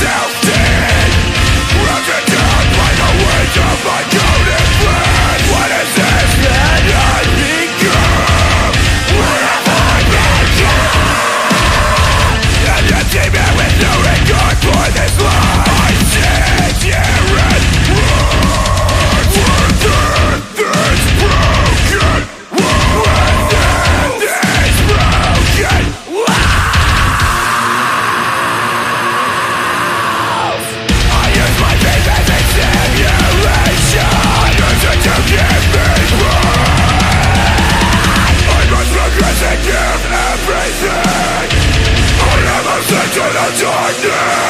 down Lightning!